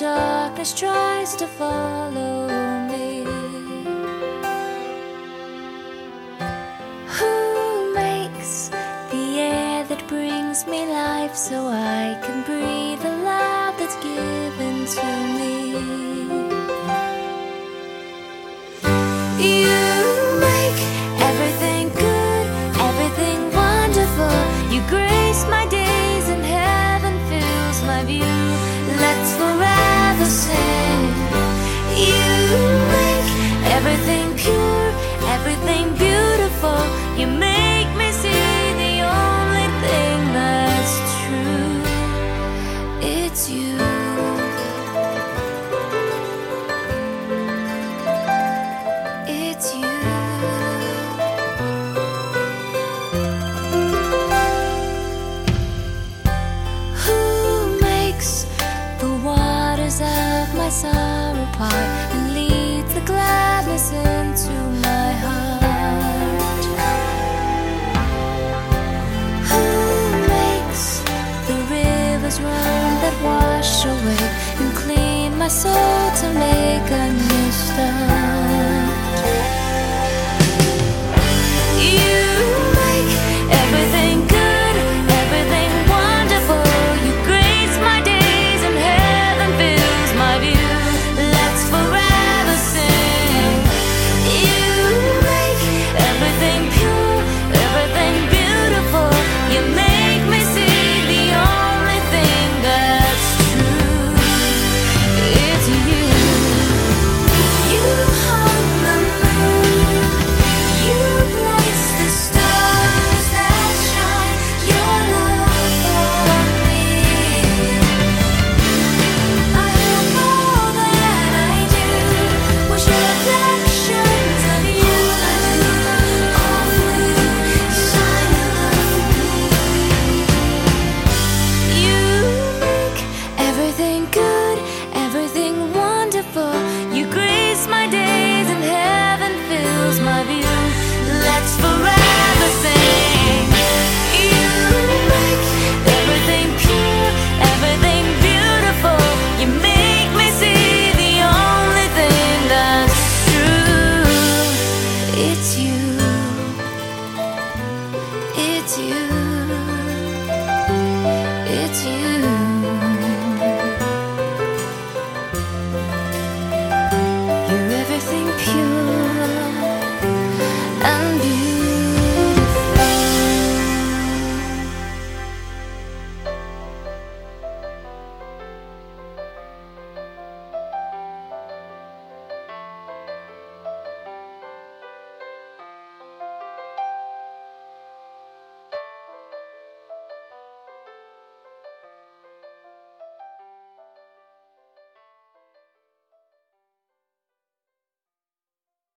darkness tries to follow me. Who makes the air that brings me life so I can breathe the life that's given to me? It's you. It's you. Who makes the waters of my sorrow part soul to make? it's you.